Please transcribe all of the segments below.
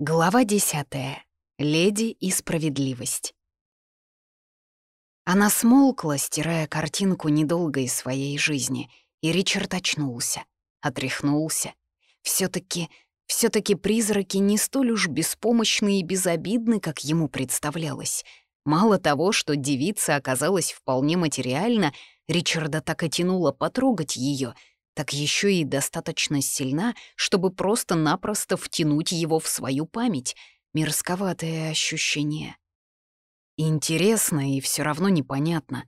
Глава десятая. Леди и справедливость. Она смолкла, стирая картинку недолгой своей жизни, и Ричард очнулся, отряхнулся. все таки все таки призраки не столь уж беспомощны и безобидны, как ему представлялось. Мало того, что девица оказалась вполне материальна, Ричарда так и тянуло потрогать ее — так еще и достаточно сильна, чтобы просто-напросто втянуть его в свою память. Мерзковатое ощущение. Интересно и все равно непонятно.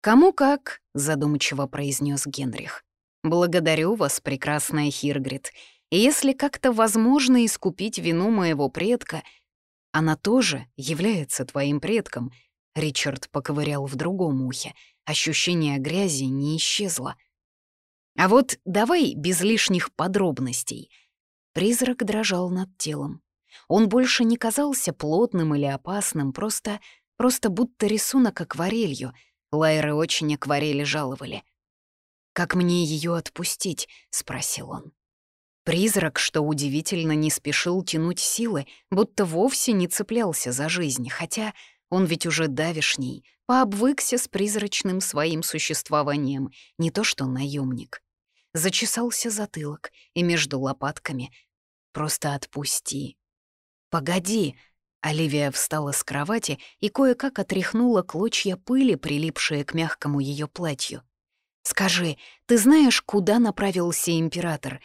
«Кому как», — задумчиво произнес Генрих. «Благодарю вас, прекрасная Хиргрид. Если как-то возможно искупить вину моего предка, она тоже является твоим предком», — Ричард поковырял в другом ухе. Ощущение грязи не исчезло — а вот давай без лишних подробностей. Призрак дрожал над телом. Он больше не казался плотным или опасным, просто, просто будто рисунок акварелью. Лайры очень акварели жаловали. «Как мне ее отпустить?» — спросил он. Призрак, что удивительно, не спешил тянуть силы, будто вовсе не цеплялся за жизнь, хотя он ведь уже давишний, пообвыкся с призрачным своим существованием, не то что наемник зачесался затылок и между лопатками. «Просто отпусти». «Погоди!» Оливия встала с кровати и кое-как отряхнула клочья пыли, прилипшие к мягкому ее платью. «Скажи, ты знаешь, куда направился император?»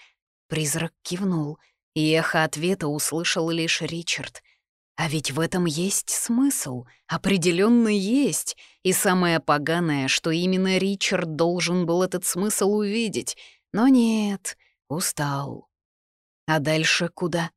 Призрак кивнул, и эхо ответа услышал лишь Ричард. А ведь в этом есть смысл, определенно есть. И самое поганое, что именно Ричард должен был этот смысл увидеть. Но нет, устал. А дальше куда?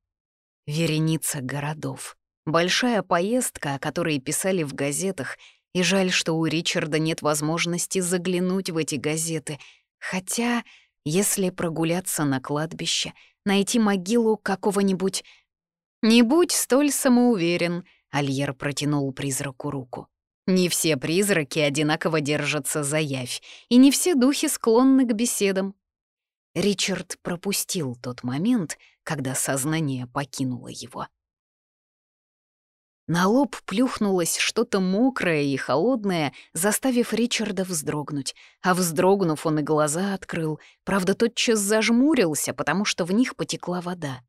Вереница городов. Большая поездка, о которой писали в газетах, и жаль, что у Ричарда нет возможности заглянуть в эти газеты. Хотя, если прогуляться на кладбище, найти могилу какого-нибудь «Не будь столь самоуверен», — Альер протянул призраку руку. «Не все призраки одинаково держатся за явь, и не все духи склонны к беседам». Ричард пропустил тот момент, когда сознание покинуло его. На лоб плюхнулось что-то мокрое и холодное, заставив Ричарда вздрогнуть. А вздрогнув, он и глаза открыл, правда, тотчас зажмурился, потому что в них потекла вода.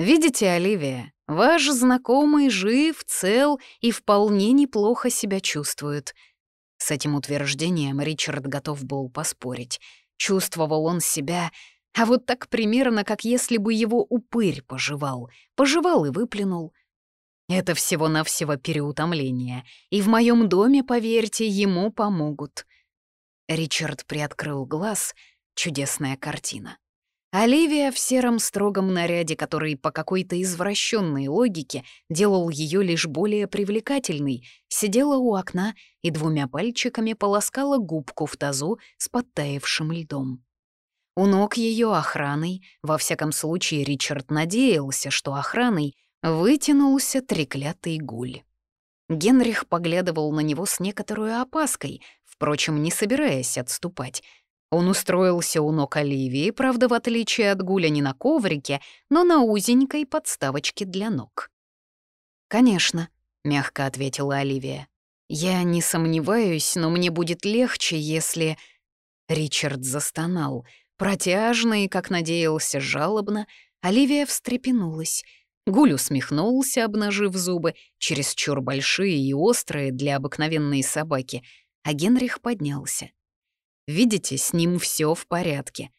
«Видите, Оливия, ваш знакомый жив, цел и вполне неплохо себя чувствует». С этим утверждением Ричард готов был поспорить. Чувствовал он себя, а вот так примерно, как если бы его упырь пожевал. Пожевал и выплюнул. Это всего-навсего переутомление, и в моем доме, поверьте, ему помогут. Ричард приоткрыл глаз. Чудесная картина. Оливия в сером строгом наряде, который по какой-то извращенной логике делал ее лишь более привлекательной, сидела у окна и двумя пальчиками полоскала губку в тазу с подтаявшим льдом. У ног ее охраной, во всяком случае Ричард надеялся, что охраной вытянулся треклятый гуль. Генрих поглядывал на него с некоторой опаской, впрочем, не собираясь отступать — он устроился у ног Оливии, правда, в отличие от Гуля не на коврике, но на узенькой подставочке для ног. «Конечно», — мягко ответила Оливия. «Я не сомневаюсь, но мне будет легче, если...» Ричард застонал. Протяжно и, как надеялся, жалобно, Оливия встрепенулась. Гуль усмехнулся, обнажив зубы, чересчур большие и острые для обыкновенной собаки, а Генрих поднялся. Видите, с ним все в порядке.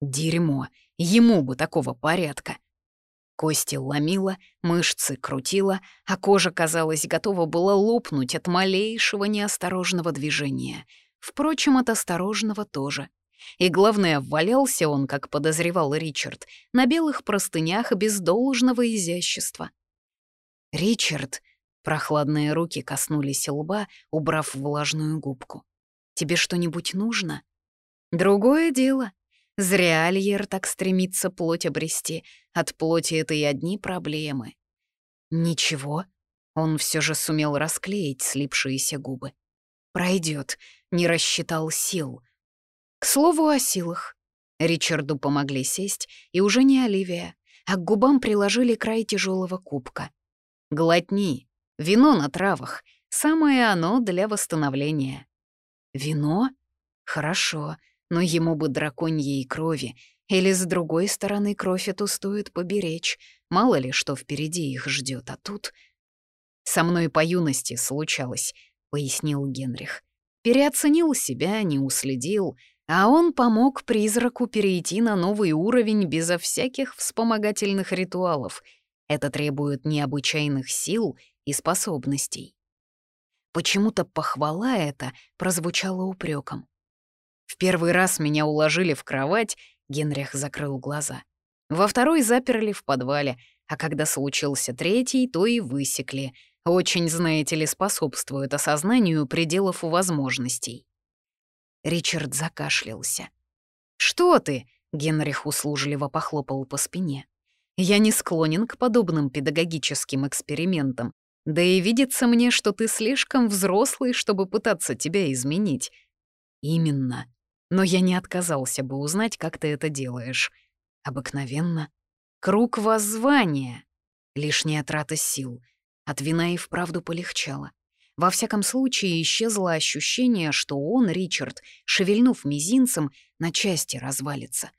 Дерьмо, ему бы такого порядка. Кости ломило, мышцы крутило, а кожа, казалось, готова была лопнуть от малейшего неосторожного движения. Впрочем, от осторожного тоже. И главное, валялся он, как подозревал Ричард, на белых простынях без должного изящества. «Ричард!» — прохладные руки коснулись лба, убрав влажную губку. Тебе что-нибудь нужно? Другое дело. Зря Альер так стремится плоть обрести. От плоти это и одни проблемы. Ничего. Он все же сумел расклеить слипшиеся губы. Пройдет, не рассчитал сил. К слову о силах. Ричарду помогли сесть, и уже не Оливия. а к губам приложили край тяжелого кубка. «Глотни. Вино на травах. Самое оно для восстановления». «Вино? Хорошо, но ему бы драконьей крови. Или, с другой стороны, кровь эту стоит поберечь. Мало ли, что впереди их ждет, а тут...» «Со мной по юности случалось», — пояснил Генрих. «Переоценил себя, не уследил, а он помог призраку перейти на новый уровень безо всяких вспомогательных ритуалов. Это требует необычайных сил и способностей. Почему-то похвала эта прозвучала упреком. В первый раз меня уложили в кровать, Генрих закрыл глаза. Во второй заперли в подвале, а когда случился третий, то и высекли. Очень, знаете ли, способствует осознанию пределов у возможностей. Ричард закашлялся. «Что ты?» — Генрих услужливо похлопал по спине. «Я не склонен к подобным педагогическим экспериментам. Да и видится мне, что ты слишком взрослый, чтобы пытаться тебя изменить». «Именно. Но я не отказался бы узнать, как ты это делаешь. Обыкновенно. Круг воззвания. Лишняя трата сил. От вина и вправду полегчало. Во всяком случае, исчезло ощущение, что он, Ричард, шевельнув мизинцем, на части развалится.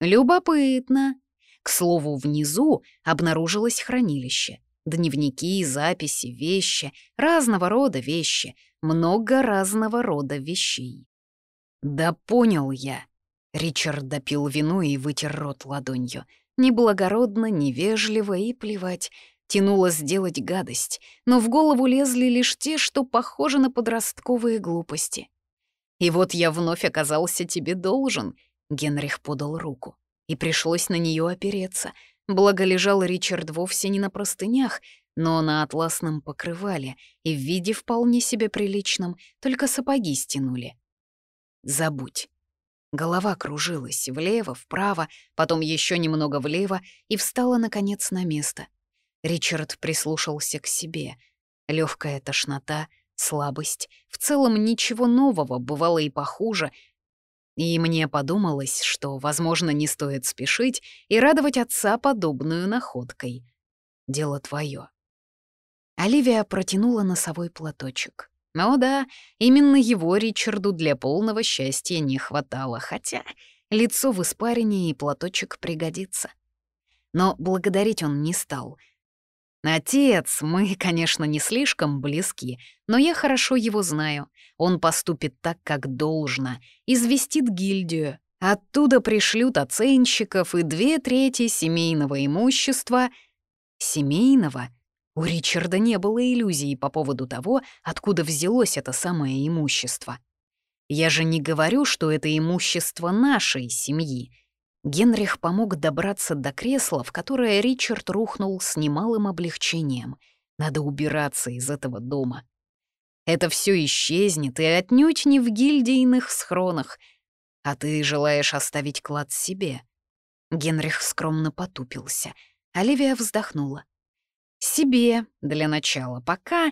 Любопытно. К слову, внизу обнаружилось хранилище. Дневники, записи, вещи, разного рода вещи, много разного рода вещей. «Да понял я». Ричард допил вино и вытер рот ладонью. Неблагородно, невежливо и плевать. Тянуло сделать гадость, но в голову лезли лишь те, что похожи на подростковые глупости. «И вот я вновь оказался тебе должен», — Генрих подал руку. И пришлось на нее опереться. Благо лежал Ричард вовсе не на простынях, но на атласном покрывале и в виде вполне себе приличном, только сапоги стянули. «Забудь». Голова кружилась влево, вправо, потом еще немного влево и встала, наконец, на место. Ричард прислушался к себе. Легкая тошнота, слабость, в целом ничего нового, бывало и похуже. И мне подумалось, что, возможно, не стоит спешить и радовать отца подобную находкой. Дело твое. Оливия протянула носовой платочек. Ну да, именно его Ричарду для полного счастья не хватало, хотя лицо в испарине и платочек пригодится. Но благодарить он не стал — «Отец, мы, конечно, не слишком близки, но я хорошо его знаю. Он поступит так, как должно, известит гильдию. Оттуда пришлют оценщиков и две трети семейного имущества». «Семейного?» У Ричарда не было иллюзий по поводу того, откуда взялось это самое имущество. «Я же не говорю, что это имущество нашей семьи», Генрих помог добраться до кресла, в которое Ричард рухнул с немалым облегчением. Надо убираться из этого дома. Это все исчезнет, и отнюдь не в гильдийных схронах. А ты желаешь оставить клад себе. Генрих скромно потупился. Оливия вздохнула. «Себе, для начала, пока,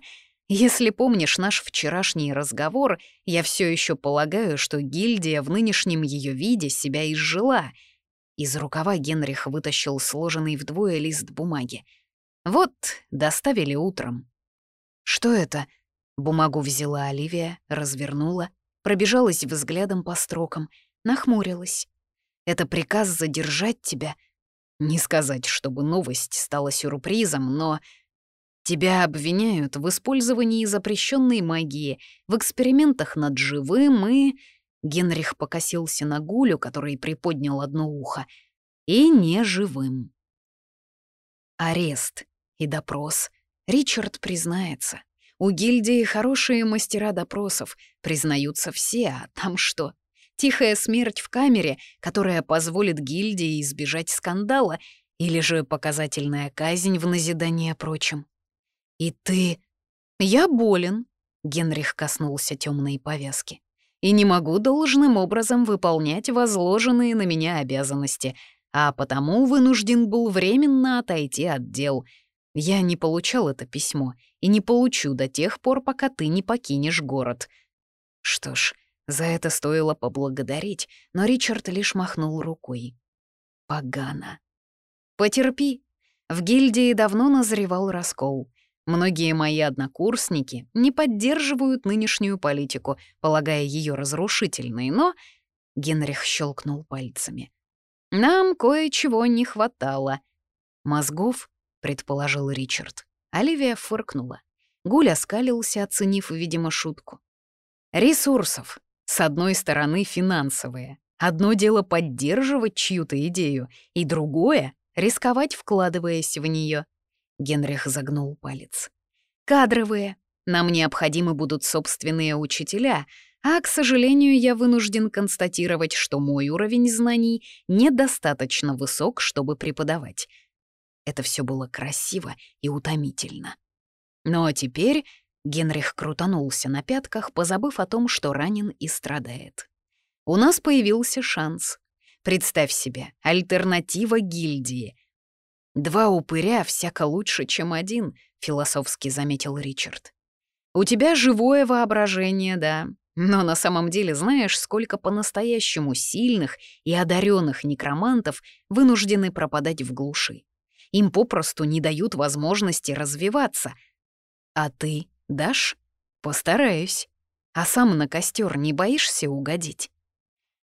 если помнишь наш вчерашний разговор, я все еще полагаю, что гильдия в нынешнем ее виде себя изжила — из рукава Генрих вытащил сложенный вдвое лист бумаги. «Вот, доставили утром». «Что это?» Бумагу взяла Оливия, развернула, пробежалась взглядом по строкам, нахмурилась. «Это приказ задержать тебя?» Не сказать, чтобы новость стала сюрпризом, но... Тебя обвиняют в использовании запрещенной магии, в экспериментах над живым и... Генрих покосился на Гулю, который приподнял одно ухо, и неживым. Арест и допрос. Ричард признается. У гильдии хорошие мастера допросов, признаются все, а там что? Тихая смерть в камере, которая позволит гильдии избежать скандала, или же показательная казнь в назидание прочим. И ты... Я болен, Генрих коснулся темной повязки и не могу должным образом выполнять возложенные на меня обязанности, а потому вынужден был временно отойти от дел. Я не получал это письмо и не получу до тех пор, пока ты не покинешь город. Что ж, за это стоило поблагодарить, но Ричард лишь махнул рукой. Погано. Потерпи. В гильдии давно назревал раскол. Многие мои однокурсники не поддерживают нынешнюю политику, полагая ее разрушительной, но... Генрих щелкнул пальцами. Нам кое-чего не хватало. Мозгов, предположил Ричард. Оливия фыркнула. Гуль оскалился, оценив, видимо, шутку. Ресурсов. С одной стороны, финансовые. Одно дело поддерживать чью-то идею, и другое — рисковать, вкладываясь в нее. Генрих загнул палец. «Кадровые. Нам необходимы будут собственные учителя, а, к сожалению, я вынужден констатировать, что мой уровень знаний недостаточно высок, чтобы преподавать. Это все было красиво и утомительно. Но теперь Генрих крутанулся на пятках, позабыв о том, что ранен и страдает. У нас появился шанс. Представь себе, альтернатива гильдии. «Два упыря всяко лучше, чем один», — философски заметил Ричард. «У тебя живое воображение, да, но на самом деле знаешь, сколько по-настоящему сильных и одаренных некромантов вынуждены пропадать в глуши. Им попросту не дают возможности развиваться. А ты дашь? Постараюсь. А сам на костер не боишься угодить?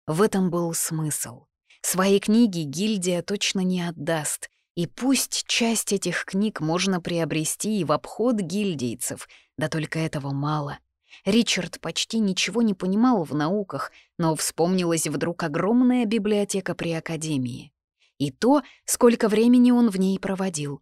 В этом был смысл. Свои книги гильдия точно не отдаст, и пусть часть этих книг можно приобрести и в обход гильдейцев, да только этого мало. Ричард почти ничего не понимал в науках, но вспомнилась вдруг огромная библиотека при Академии и то, сколько времени он в ней проводил.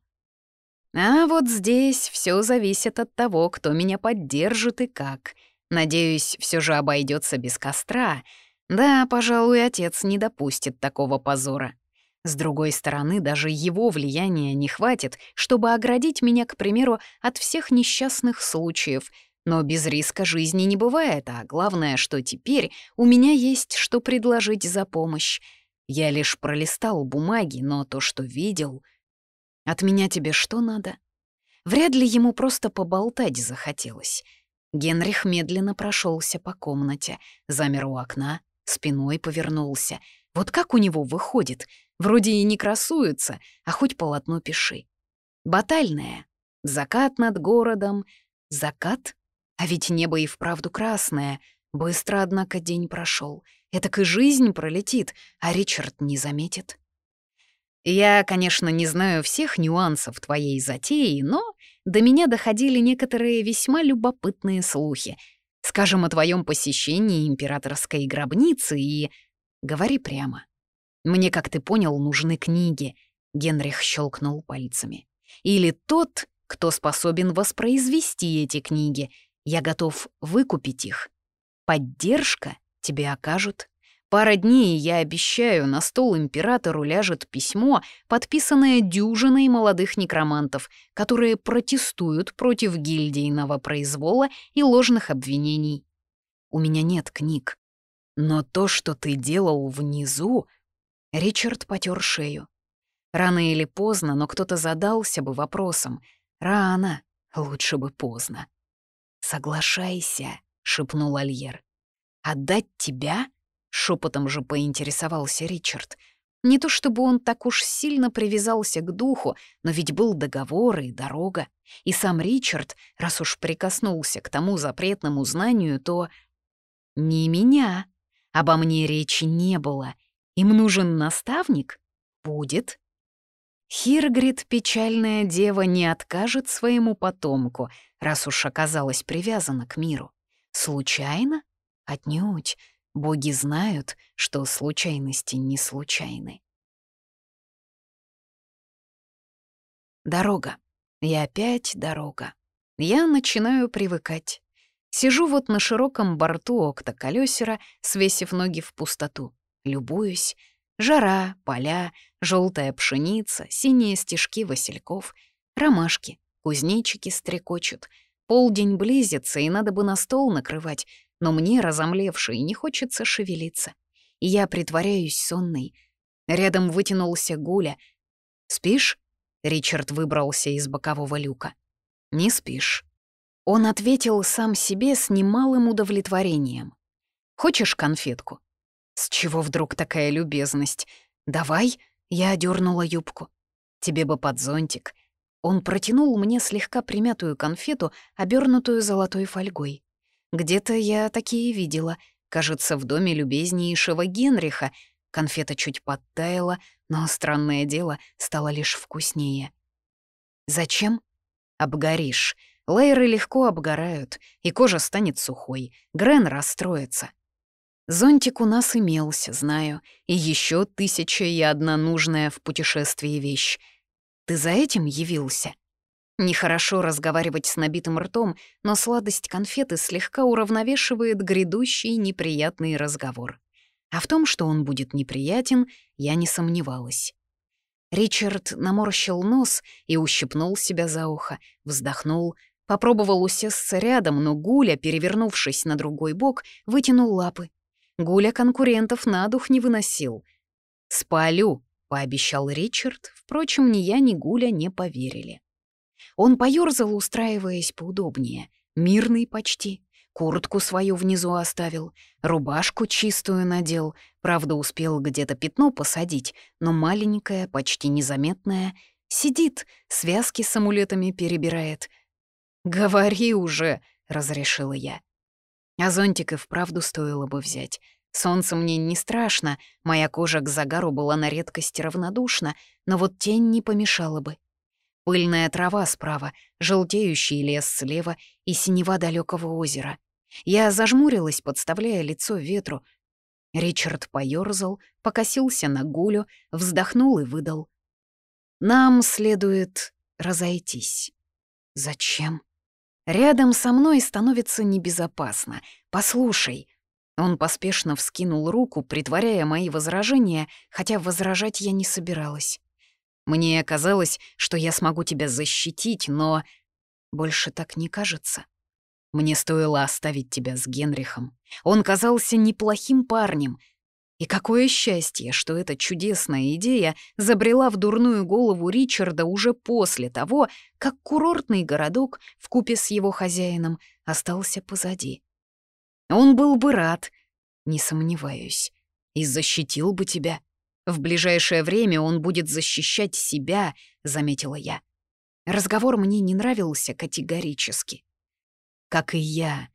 А вот здесь все зависит от того, кто меня поддержит и как. Надеюсь, все же обойдется без костра. Да, пожалуй, отец не допустит такого позора. С другой стороны, даже его влияния не хватит, чтобы оградить меня, к примеру, от всех несчастных случаев. Но без риска жизни не бывает, а главное, что теперь у меня есть что предложить за помощь. Я лишь пролистал бумаги, но то, что видел... От меня тебе что надо? Вряд ли ему просто поболтать захотелось. Генрих медленно прошелся по комнате, замер у окна, спиной повернулся. Вот как у него выходит? Вроде и не красуется, а хоть полотно пиши. Батальная. Закат над городом. Закат? А ведь небо и вправду красное. Быстро, однако, день прошел. Этак и жизнь пролетит, а Ричард не заметит. Я, конечно, не знаю всех нюансов твоей затеи, но до меня доходили некоторые весьма любопытные слухи. Скажем, о твоем посещении императорской гробницы и... Говори прямо. Мне, как ты понял, нужны книги. Генрих щелкнул пальцами. Или тот, кто способен воспроизвести эти книги. Я готов выкупить их. Поддержка тебе окажут. Пара дней, я обещаю, на стол императору ляжет письмо, подписанное дюжиной молодых некромантов, которые протестуют против гильдийного произвола и ложных обвинений. У меня нет книг. Но то, что ты делал внизу... Ричард потер шею. Рано или поздно, но кто-то задался бы вопросом. Рано, лучше бы поздно. «Соглашайся», — шепнул Альер. «Отдать тебя?» — шепотом же поинтересовался Ричард. Не то чтобы он так уж сильно привязался к духу, но ведь был договор и дорога. И сам Ричард, раз уж прикоснулся к тому запретному знанию, то... «Не меня. Обо мне речи не было. Им нужен наставник? Будет». Хиргрид, печальная дева, не откажет своему потомку, раз уж оказалась привязана к миру. Случайно? Отнюдь. Боги знают, что случайности не случайны. Дорога. И опять дорога. Я начинаю привыкать. Сижу вот на широком борту октоколесера, свесив ноги в пустоту. Любуюсь. Жара, поля, желтая пшеница, синие стежки васильков, ромашки, кузнечики стрекочут. Полдень близится, и надо бы на стол накрывать, но мне, разомлевшей, не хочется шевелиться. И я притворяюсь сонной. Рядом вытянулся Гуля. «Спишь?» — Ричард выбрался из бокового люка. «Не спишь». Он ответил сам себе с немалым удовлетворением. «Хочешь конфетку?» «С чего вдруг такая любезность?» «Давай», — я одернула юбку. Тебе бы под зонтик». Он протянул мне слегка примятую конфету, обернутую золотой фольгой. Где-то я такие видела. Кажется, в доме любезнейшего Генриха. Конфета чуть подтаяла, но, странное дело, стало лишь вкуснее. «Зачем?» «Обгоришь. Лейры легко обгорают, и кожа станет сухой. Грен расстроится». Зонтик у нас имелся, знаю, и еще тысяча и одна нужная в путешествии вещь. Ты за этим явился? Нехорошо разговаривать с набитым ртом, но сладость конфеты слегка уравновешивает грядущий неприятный разговор. А в том, что он будет неприятен, я не сомневалась. Ричард наморщил нос и ущипнул себя за ухо, вздохнул, попробовал усесться рядом, но Гуля, перевернувшись на другой бок, вытянул лапы. Гуля конкурентов на дух не выносил. «Спалю», — пообещал Ричард, впрочем, ни я, ни Гуля не поверили. Он поёрзал, устраиваясь поудобнее. Мирный почти. Куртку свою внизу оставил, рубашку чистую надел. Правда, успел где-то пятно посадить, но маленькое, почти незаметное. Сидит, связки с амулетами перебирает. «Говори уже», — разрешила я. А зонтик и вправду стоило бы взять. Солнце мне не страшно, моя кожа к загару была на редкость равнодушна, но вот тень не помешала бы. Пыльная трава справа, желтеющий лес слева и синева далекого озера. Я зажмурилась, подставляя лицо ветру. Ричард поёрзал, покосился на гулю, вздохнул и выдал. «Нам следует разойтись». «Зачем?» «Рядом со мной становится небезопасно. Послушай». Он поспешно вскинул руку, притворяя мои возражения, хотя возражать я не собиралась. Мне казалось, что я смогу тебя защитить, но... Больше так не кажется. Мне стоило оставить тебя с Генрихом. Он казался неплохим парнем. И какое счастье, что эта чудесная идея забрела в дурную голову Ричарда уже после того, как курортный городок в купе с его хозяином остался позади. Он был бы рад, не сомневаюсь, и защитил бы тебя. В ближайшее время он будет защищать себя, заметила я. Разговор мне не нравился категорически. Как и я.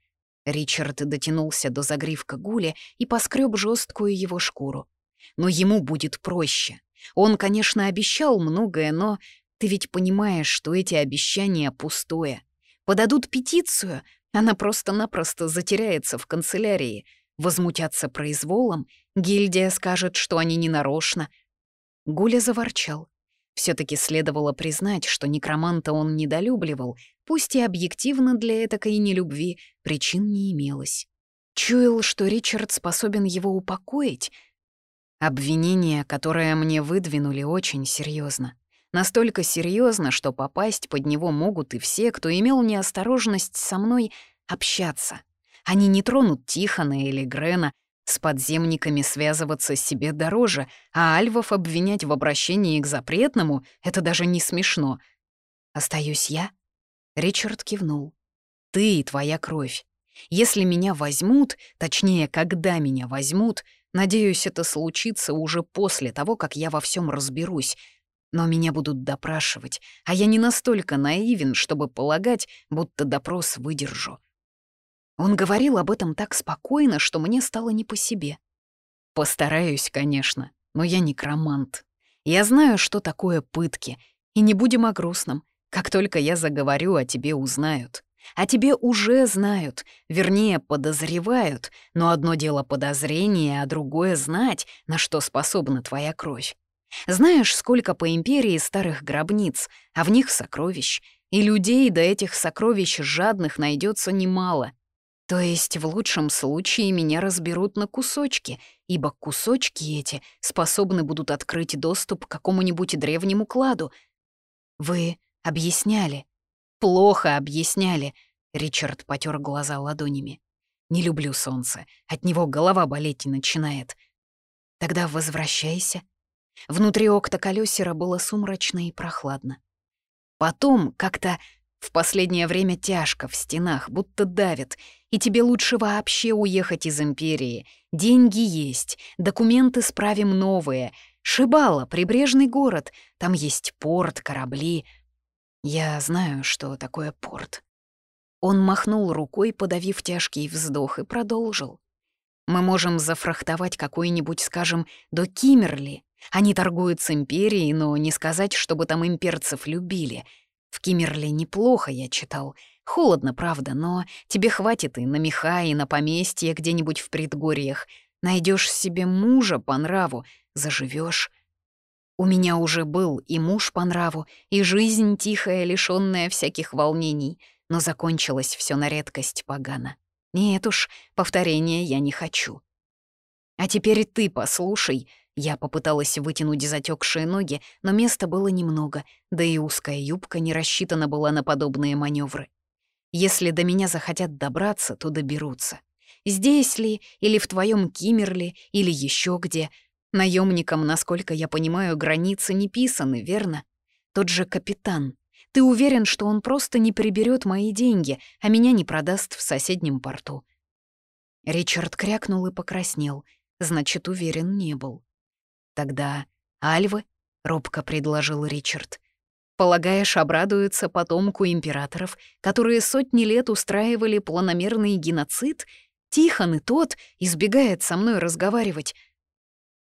Ричард дотянулся до загривка Гули и поскреб жесткую его шкуру. Но ему будет проще. Он, конечно, обещал многое, но ты ведь понимаешь, что эти обещания пустое. Подадут петицию, она просто-напросто затеряется в канцелярии. Возмутятся произволом, гильдия скажет, что они ненарочно. Гуля заворчал. Все таки следовало признать, что некроманта он недолюбливал, пусть и объективно для этакой нелюбви причин не имелось. Чуял, что Ричард способен его упокоить. Обвинение, которое мне выдвинули, очень серьезно. Настолько серьезно, что попасть под него могут и все, кто имел неосторожность со мной общаться. Они не тронут Тихона или Грена, с подземниками связываться себе дороже, а альвов обвинять в обращении к запретному — это даже не смешно. «Остаюсь я?» Ричард кивнул. «Ты и твоя кровь. Если меня возьмут, точнее, когда меня возьмут, надеюсь, это случится уже после того, как я во всем разберусь, но меня будут допрашивать, а я не настолько наивен, чтобы полагать, будто допрос выдержу. Он говорил об этом так спокойно, что мне стало не по себе. Постараюсь, конечно, но я некромант. Я знаю, что такое пытки, и не будем о грустном. Как только я заговорю, о тебе узнают. А тебе уже знают, вернее, подозревают, но одно дело подозрение, а другое — знать, на что способна твоя кровь. Знаешь, сколько по империи старых гробниц, а в них сокровищ, и людей до этих сокровищ жадных найдется немало. То есть в лучшем случае меня разберут на кусочки, ибо кусочки эти способны будут открыть доступ к какому-нибудь древнему кладу. Вы объясняли. Плохо объясняли. Ричард потер глаза ладонями. Не люблю солнце, от него голова болеть начинает. Тогда возвращайся. Внутри окта колесера было сумрачно и прохладно. Потом как-то в последнее время тяжко в стенах, будто давит, и тебе лучше вообще уехать из Империи. Деньги есть, документы справим новые. Шибала, прибрежный город. Там есть порт, корабли. Я знаю, что такое порт. Он махнул рукой, подавив тяжкий вздох, и продолжил. Мы можем зафрахтовать какой-нибудь, скажем, до Кимерли. Они торгуют с империей, но не сказать, чтобы там имперцев любили. В Кимерли неплохо, я читал. Холодно, правда, но тебе хватит и на меха, и на поместье где-нибудь в предгорьях. Найдешь себе мужа по нраву, заживешь. У меня уже был и муж по нраву, и жизнь тихая, лишённая всяких волнений, но закончилось все на редкость погано. Нет уж, повторения я не хочу. А теперь ты послушай. Я попыталась вытянуть затекшие ноги, но места было немного, да и узкая юбка не рассчитана была на подобные маневры. Если до меня захотят добраться, то доберутся. Здесь ли, или в твоем Кимерли, или еще где. Наемникам, насколько я понимаю, границы не писаны, верно? Тот же капитан. Ты уверен, что он просто не приберет мои деньги, а меня не продаст в соседнем порту?» Ричард крякнул и покраснел. Значит, уверен не был. «Тогда Альвы?» — робко предложил Ричард. «Полагаешь, обрадуются потомку императоров, которые сотни лет устраивали планомерный геноцид? Тихон и тот избегает со мной разговаривать.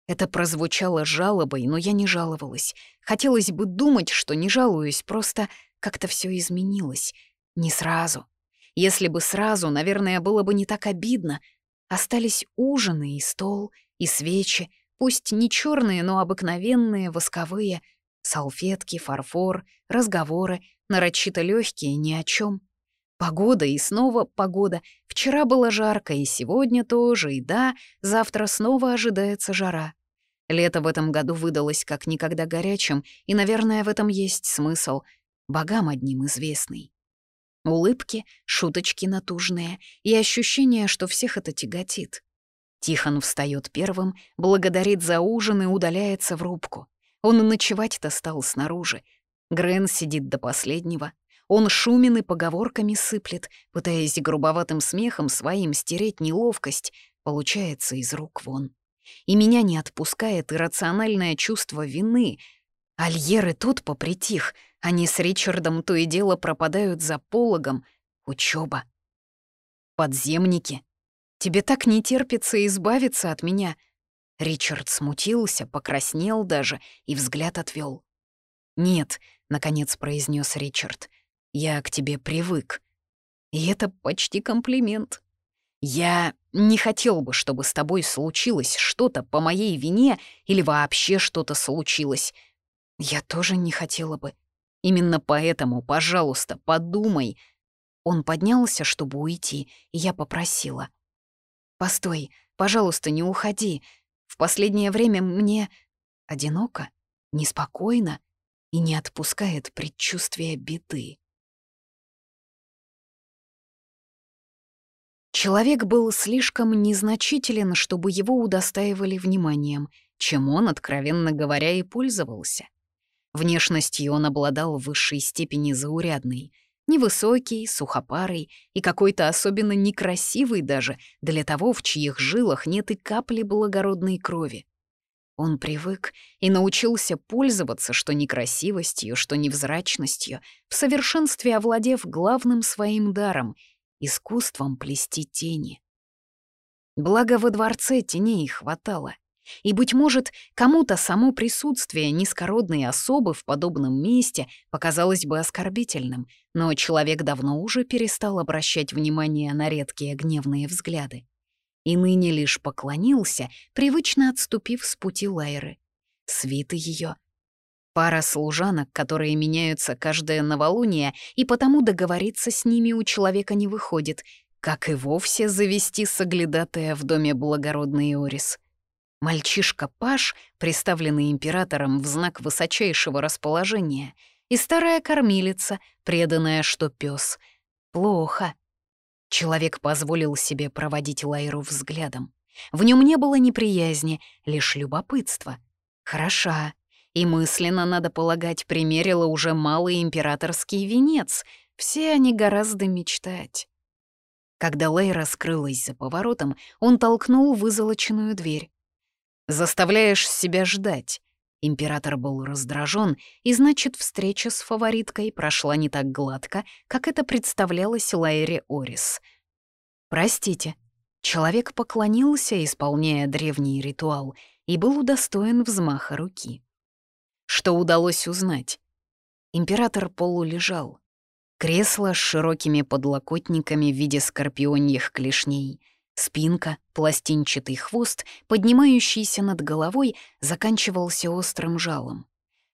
Это прозвучало жалобой, но я не жаловалась. Хотелось бы думать, что не жалуюсь, просто как-то все изменилось. Не сразу. Если бы сразу, наверное, было бы не так обидно. Остались ужины и стол, и свечи, пусть не черные, но обыкновенные, восковые, салфетки, фарфор, разговоры, нарочито легкие, ни о чем. Погода и снова погода. Вчера было жарко, и сегодня тоже, и да, завтра снова ожидается жара. Лето в этом году выдалось как никогда горячим, и, наверное, в этом есть смысл. Богам одним известный. Улыбки, шуточки натужные и ощущение, что всех это тяготит. Тихон встает первым, благодарит за ужин и удаляется в рубку. Он ночевать-то стал снаружи. Грен сидит до последнего. Он шумен и поговорками сыплет, пытаясь грубоватым смехом своим стереть неловкость. Получается из рук вон и меня не отпускает иррациональное чувство вины. Альер и тут попритих, они с Ричардом то и дело пропадают за пологом. Учеба. Подземники. Тебе так не терпится избавиться от меня. Ричард смутился, покраснел даже и взгляд отвел. «Нет», — наконец произнес Ричард, — «я к тебе привык». И это почти комплимент. Я не хотел бы, чтобы с тобой случилось что-то по моей вине или вообще что-то случилось. Я тоже не хотела бы. Именно поэтому, пожалуйста, подумай. Он поднялся, чтобы уйти, и я попросила. «Постой, пожалуйста, не уходи. В последнее время мне одиноко, неспокойно и не отпускает предчувствие беды». Человек был слишком незначителен, чтобы его удостаивали вниманием, чем он, откровенно говоря, и пользовался. Внешностью он обладал высшей степени заурядной. Невысокий, сухопарый и какой-то особенно некрасивый даже для того, в чьих жилах нет и капли благородной крови. Он привык и научился пользоваться что некрасивостью, что невзрачностью, в совершенстве овладев главным своим даром — искусством плести тени. Благо во дворце теней хватало. И, быть может, кому-то само присутствие низкородной особы в подобном месте показалось бы оскорбительным, но человек давно уже перестал обращать внимание на редкие гневные взгляды. И ныне лишь поклонился, привычно отступив с пути Лайры. Свиты ее Пара служанок, которые меняются каждое новолуние, и потому договориться с ними у человека не выходит, как и вовсе завести соглядатая в доме благородный Орис. Мальчишка Паш, представленный императором в знак высочайшего расположения, и старая кормилица, преданная, что пес. Плохо. Человек позволил себе проводить Лайру взглядом. В нем не было неприязни, лишь любопытство. Хороша, и мысленно, надо полагать, примерила уже малый императорский венец. Все они гораздо мечтать. Когда Лейра скрылась за поворотом, он толкнул вызолоченную дверь. «Заставляешь себя ждать», Император был раздражен, и значит, встреча с фавориткой прошла не так гладко, как это представлялось Лайре Орис. «Простите». Человек поклонился, исполняя древний ритуал, и был удостоен взмаха руки. Что удалось узнать? Император полулежал. Кресло с широкими подлокотниками в виде скорпионьих клешней — Спинка, пластинчатый хвост, поднимающийся над головой, заканчивался острым жалом.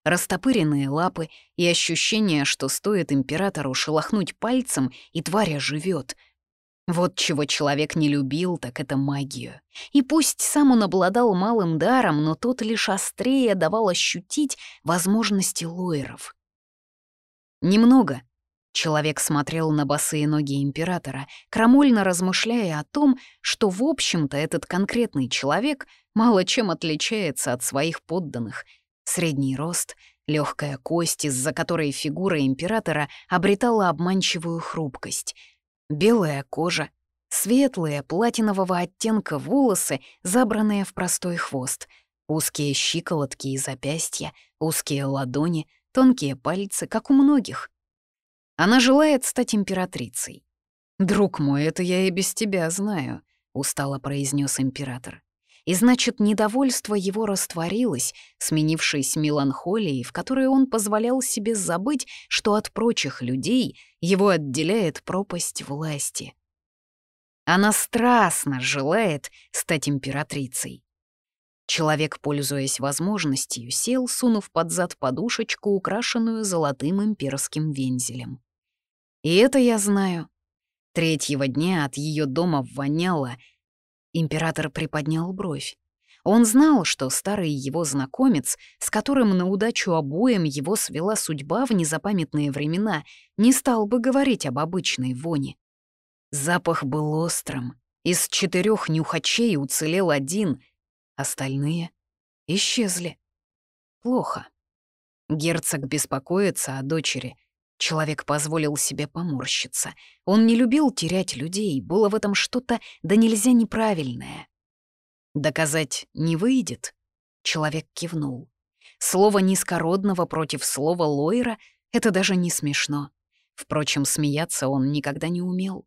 Растопыренные лапы и ощущение, что стоит императору шелохнуть пальцем, и тварь живет. Вот чего человек не любил, так это магию. И пусть сам он обладал малым даром, но тот лишь острее давал ощутить возможности лоеров. Немного, Человек смотрел на босые ноги императора, крамольно размышляя о том, что, в общем-то, этот конкретный человек мало чем отличается от своих подданных. Средний рост, легкая кость, из-за которой фигура императора обретала обманчивую хрупкость, белая кожа, светлые, платинового оттенка волосы, забранные в простой хвост, узкие щиколотки и запястья, узкие ладони, тонкие пальцы, как у многих — она желает стать императрицей. «Друг мой, это я и без тебя знаю», — устало произнес император. И значит, недовольство его растворилось, сменившись меланхолией, в которой он позволял себе забыть, что от прочих людей его отделяет пропасть власти. Она страстно желает стать императрицей. Человек, пользуясь возможностью, сел, сунув под зад подушечку, украшенную золотым имперским вензелем. И это я знаю. Третьего дня от ее дома воняло. Император приподнял бровь. Он знал, что старый его знакомец, с которым на удачу обоим его свела судьба в незапамятные времена, не стал бы говорить об обычной воне. Запах был острым. Из четырех нюхачей уцелел один, остальные исчезли. Плохо. Герцог беспокоится о дочери — Человек позволил себе поморщиться. Он не любил терять людей, было в этом что-то да нельзя неправильное. Доказать не выйдет. Человек кивнул. Слово низкородного против слова Лойра — это даже не смешно. Впрочем, смеяться он никогда не умел.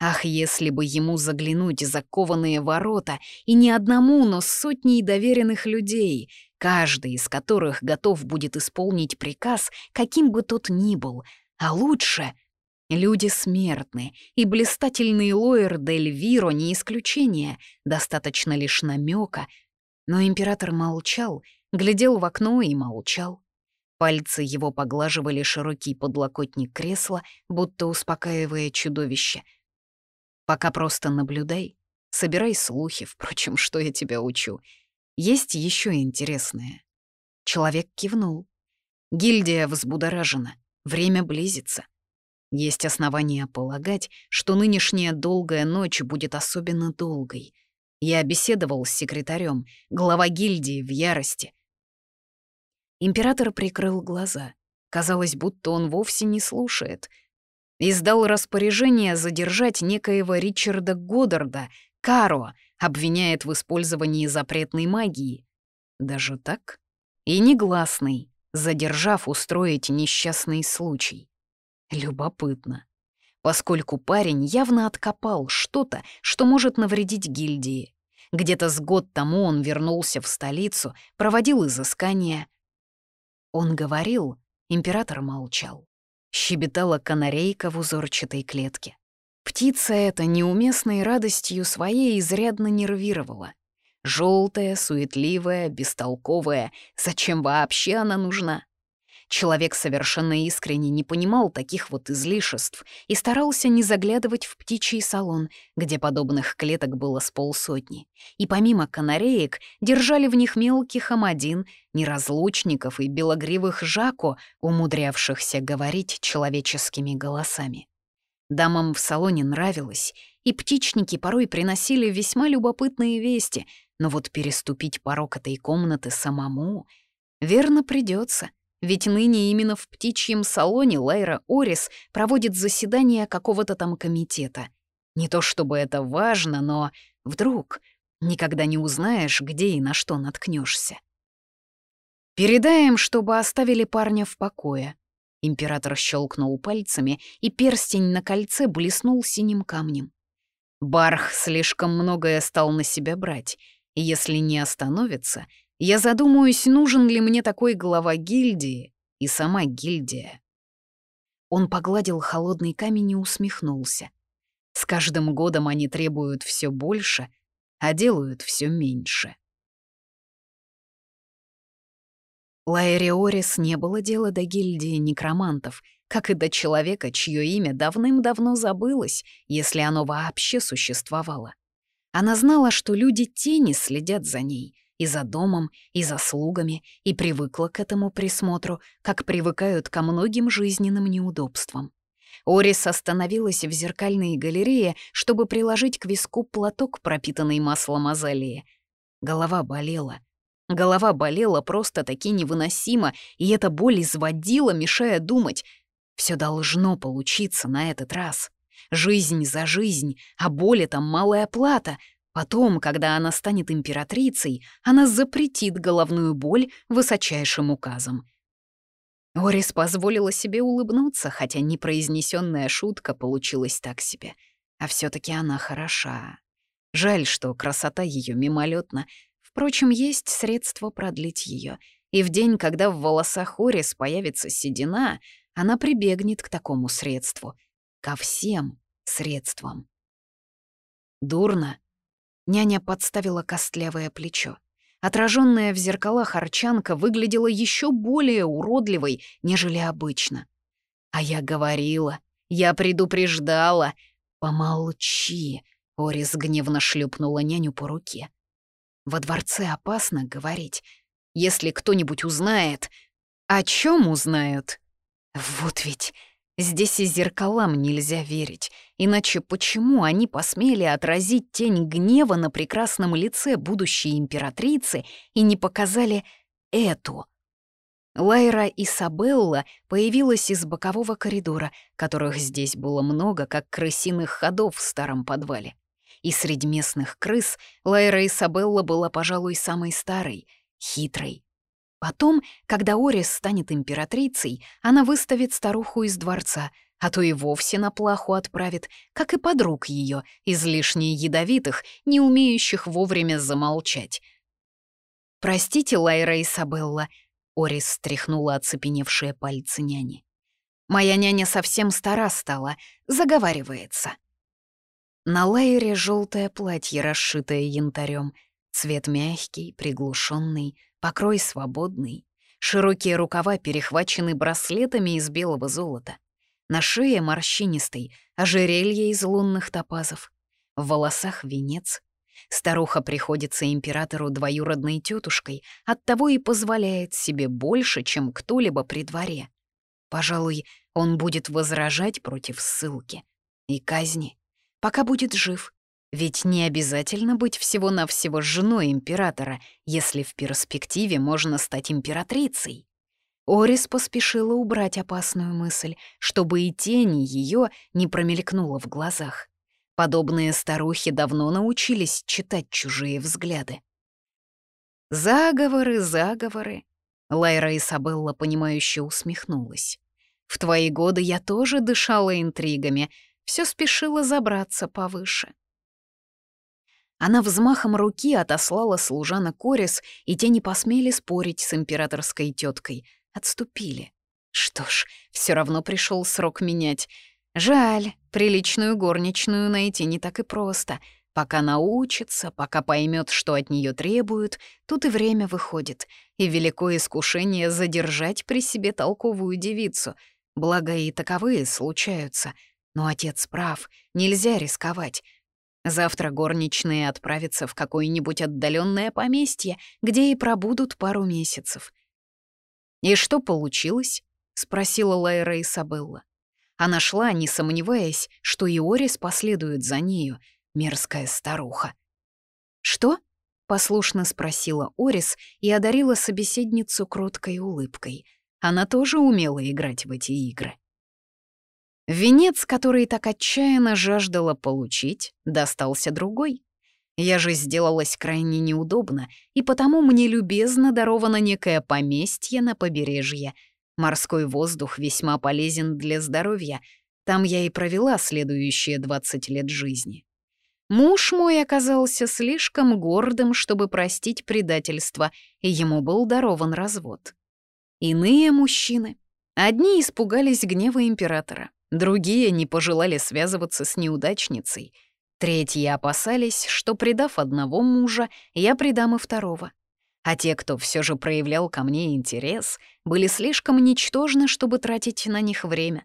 Ах, если бы ему заглянуть за кованые ворота, и не одному, но сотней доверенных людей, каждый из которых готов будет исполнить приказ, каким бы тот ни был, а лучше — люди смертны, и блистательный лоер Дель Виро не исключение, достаточно лишь намека. Но император молчал, глядел в окно и молчал. Пальцы его поглаживали широкий подлокотник кресла, будто успокаивая чудовище — Пока просто наблюдай, собирай слухи, впрочем, что я тебя учу. Есть еще интересное. Человек кивнул. Гильдия взбудоражена, время близится. Есть основания полагать, что нынешняя долгая ночь будет особенно долгой. Я беседовал с секретарем, глава гильдии в ярости. Император прикрыл глаза. Казалось, будто он вовсе не слушает — издал распоряжение задержать некоего Ричарда Годдарда, Каро, обвиняет в использовании запретной магии. Даже так? И негласный, задержав устроить несчастный случай. Любопытно. Поскольку парень явно откопал что-то, что может навредить гильдии. Где-то с год тому он вернулся в столицу, проводил изыскания. Он говорил, император молчал. Щебетала канарейка в узорчатой клетке. Птица эта неуместной радостью своей изрядно нервировала. Желтая, суетливая, бестолковая. Зачем вообще она нужна? Человек совершенно искренне не понимал таких вот излишеств и старался не заглядывать в птичий салон, где подобных клеток было с полсотни. И помимо канареек держали в них мелких амадин, неразлучников и белогривых жако, умудрявшихся говорить человеческими голосами. Дамам в салоне нравилось, и птичники порой приносили весьма любопытные вести, но вот переступить порог этой комнаты самому верно придется. Ведь ныне именно в птичьем салоне Лайра Орис проводит заседание какого-то там комитета. Не то чтобы это важно, но вдруг никогда не узнаешь, где и на что наткнешься. «Передаем, чтобы оставили парня в покое». Император щелкнул пальцами, и перстень на кольце блеснул синим камнем. Барх слишком многое стал на себя брать, если не остановится, я задумаюсь, нужен ли мне такой глава гильдии и сама гильдия. Он погладил холодный камень и усмехнулся. С каждым годом они требуют все больше, а делают все меньше. Лайре Орис не было дела до гильдии некромантов — как и до человека, чье имя давным-давно забылось, если оно вообще существовало. Она знала, что люди тени следят за ней, и за домом, и за слугами, и привыкла к этому присмотру, как привыкают ко многим жизненным неудобствам. Орис остановилась в зеркальной галерее, чтобы приложить к виску платок, пропитанный маслом азалии. Голова болела. Голова болела просто-таки невыносимо, и эта боль изводила, мешая думать, все должно получиться на этот раз. Жизнь за жизнь, а боль — это малая плата. Потом, когда она станет императрицей, она запретит головную боль высочайшим указом. Орис позволила себе улыбнуться, хотя непроизнесенная шутка получилась так себе. А все таки она хороша. Жаль, что красота ее мимолетна. Впрочем, есть средство продлить ее. И в день, когда в волосах Орис появится седина, она прибегнет к такому средству. Ко всем средствам. Дурно. Няня подставила костлявое плечо. Отраженная в зеркалах арчанка выглядела еще более уродливой, нежели обычно. А я говорила, я предупреждала. «Помолчи!» — Орис гневно шлепнула няню по руке. «Во дворце опасно говорить. Если кто-нибудь узнает...» «О чем узнают?» Вот ведь здесь и зеркалам нельзя верить, иначе почему они посмели отразить тень гнева на прекрасном лице будущей императрицы и не показали эту? Лайра Исабелла появилась из бокового коридора, которых здесь было много, как крысиных ходов в старом подвале. И среди местных крыс Лайра Исабелла была, пожалуй, самой старой, хитрой, Потом, когда Орис станет императрицей, она выставит старуху из дворца, а то и вовсе на плаху отправит, как и подруг ее, излишне ядовитых, не умеющих вовремя замолчать. «Простите, Лайра Исабелла», — Орис стряхнула оцепеневшие пальцы няни. «Моя няня совсем стара стала, заговаривается». На Лайре желтое платье, расшитое янтарем, цвет мягкий, приглушенный, Покрой свободный. Широкие рукава перехвачены браслетами из белого золота. На шее морщинистый, ожерелье из лунных топазов. В волосах венец. Старуха приходится императору двоюродной тетушкой, оттого и позволяет себе больше, чем кто-либо при дворе. Пожалуй, он будет возражать против ссылки и казни, пока будет жив, ведь не обязательно быть всего-навсего женой императора, если в перспективе можно стать императрицей. Орис поспешила убрать опасную мысль, чтобы и тени ее не промелькнуло в глазах. Подобные старухи давно научились читать чужие взгляды. «Заговоры, заговоры», — Лайра Исабелла, понимающе усмехнулась. «В твои годы я тоже дышала интригами, все спешила забраться повыше. Она взмахом руки отослала служанок Корис, и те не посмели спорить с императорской теткой. Отступили. Что ж, все равно пришел срок менять. Жаль, приличную горничную найти не так и просто. Пока научится, пока поймет, что от нее требуют, тут и время выходит, и великое искушение задержать при себе толковую девицу. Благо и таковые случаются. Но отец прав, нельзя рисковать. Завтра горничные отправятся в какое-нибудь отдаленное поместье, где и пробудут пару месяцев. «И что получилось?» — спросила Лайра Исабелла. Она шла, не сомневаясь, что и Орис последует за нею, мерзкая старуха. «Что?» — послушно спросила Орис и одарила собеседницу кроткой улыбкой. Она тоже умела играть в эти игры. Венец, который так отчаянно жаждала получить, достался другой. Я же сделалась крайне неудобно, и потому мне любезно даровано некое поместье на побережье. Морской воздух весьма полезен для здоровья. Там я и провела следующие 20 лет жизни. Муж мой оказался слишком гордым, чтобы простить предательство, и ему был дарован развод. Иные мужчины. Одни испугались гнева императора, другие не пожелали связываться с неудачницей — Третьи опасались, что, предав одного мужа, я предам и второго. А те, кто все же проявлял ко мне интерес, были слишком ничтожны, чтобы тратить на них время.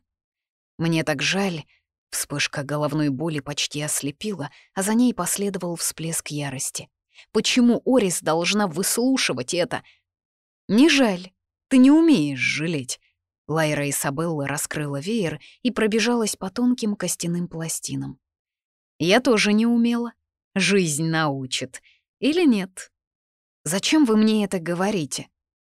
Мне так жаль. Вспышка головной боли почти ослепила, а за ней последовал всплеск ярости. Почему Орис должна выслушивать это? Не жаль. Ты не умеешь жалеть. Лайра Исабелла раскрыла веер и пробежалась по тонким костяным пластинам. Я тоже не умела. Жизнь научит. Или нет? Зачем вы мне это говорите?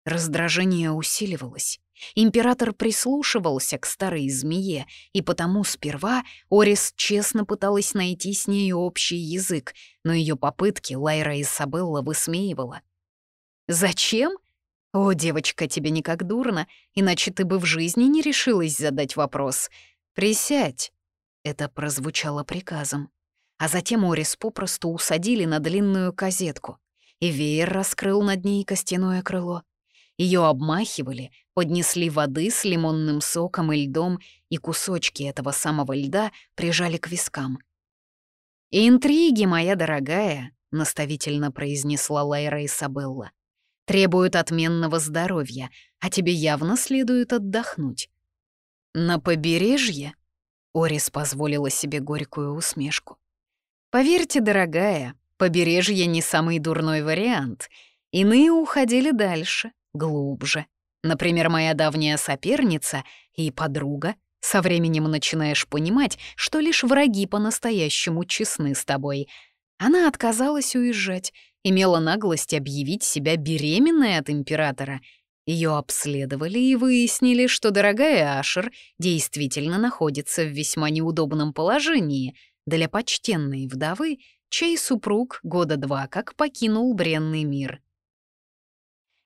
Раздражение усиливалось. Император прислушивался к старой змее, и потому сперва Орис честно пыталась найти с нею общий язык, но ее попытки Лайра Исабелла высмеивала. «Зачем? О, девочка, тебе не как дурно, иначе ты бы в жизни не решилась задать вопрос. Присядь!» Это прозвучало приказом а затем Орис попросту усадили на длинную козетку, и веер раскрыл над ней костяное крыло. Ее обмахивали, поднесли воды с лимонным соком и льдом, и кусочки этого самого льда прижали к вискам. «Интриги, моя дорогая», — наставительно произнесла Лайра Исабелла, «требуют отменного здоровья, а тебе явно следует отдохнуть». «На побережье?» — Орис позволила себе горькую усмешку. Поверьте, дорогая, побережье не самый дурной вариант. Иные уходили дальше, глубже. Например, моя давняя соперница и подруга. Со временем начинаешь понимать, что лишь враги по-настоящему честны с тобой. Она отказалась уезжать, имела наглость объявить себя беременной от императора. Ее обследовали и выяснили, что дорогая Ашер действительно находится в весьма неудобном положении — для почтенной вдовы, чей супруг года два как покинул бренный мир.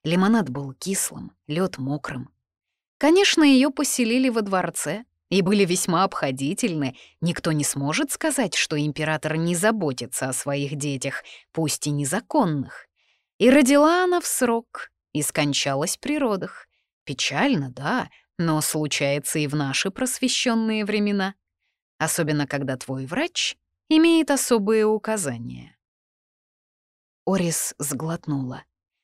Лимонад был кислым, лед мокрым. Конечно, ее поселили во дворце и были весьма обходительны. Никто не сможет сказать, что император не заботится о своих детях, пусть и незаконных. И родила она в срок, и скончалась при родах. Печально, да, но случается и в наши просвещенные времена особенно когда твой врач имеет особые указания. Орис сглотнула.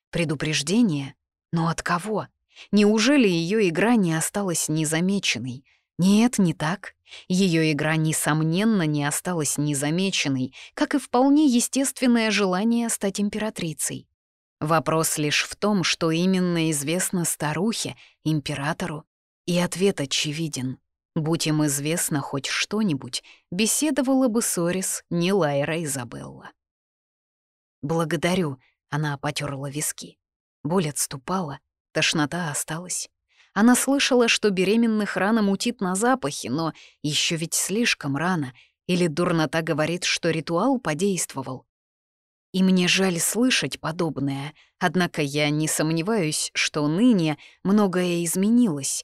Предупреждение? Но от кого? Неужели ее игра не осталась незамеченной? Нет, не так. Ее игра, несомненно, не осталась незамеченной, как и вполне естественное желание стать императрицей. Вопрос лишь в том, что именно известно старухе, императору, и ответ очевиден. Будь им известно хоть что-нибудь, беседовала бы Сорис, не Лайра Изабелла. «Благодарю», — она потерла виски. Боль отступала, тошнота осталась. Она слышала, что беременных рано мутит на запахе, но еще ведь слишком рано, или дурнота говорит, что ритуал подействовал. И мне жаль слышать подобное, однако я не сомневаюсь, что ныне многое изменилось.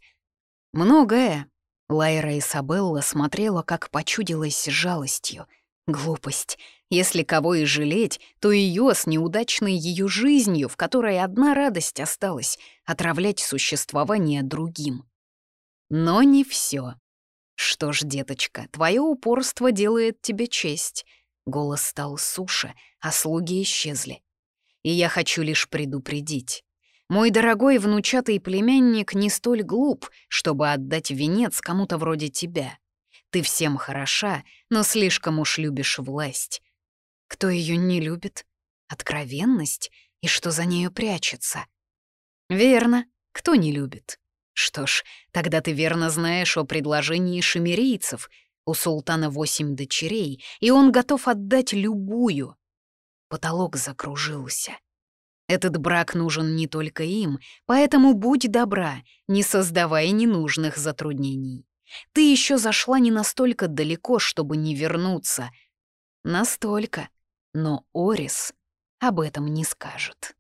Многое, Лайра Исабелла смотрела, как почудилась жалостью. Глупость. Если кого и жалеть, то ее с неудачной ее жизнью, в которой одна радость осталась — отравлять существование другим. Но не все. Что ж, деточка, твое упорство делает тебе честь. Голос стал суше, а слуги исчезли. И я хочу лишь предупредить. Мой дорогой внучатый племянник не столь глуп, чтобы отдать венец кому-то вроде тебя. Ты всем хороша, но слишком уж любишь власть. Кто ее не любит? Откровенность? И что за нею прячется? Верно, кто не любит? Что ж, тогда ты верно знаешь о предложении шемерийцев. У султана восемь дочерей, и он готов отдать любую. Потолок закружился. Этот брак нужен не только им, поэтому будь добра, не создавай ненужных затруднений. Ты еще зашла не настолько далеко, чтобы не вернуться. Настолько. Но Орис об этом не скажет.